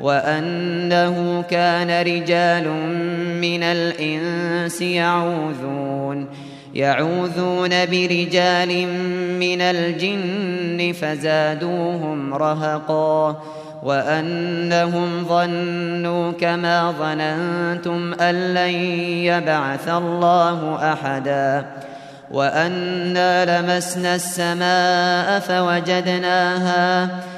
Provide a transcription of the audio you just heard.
وأنه كان رجال من الإنس يعوذون يعوذون برجال من الجن فزادوهم رهقا وأنهم ظنوا كما ظننتم أن لن يبعث الله أحدا وأنا لمسنا السماء فوجدناها فوجدناها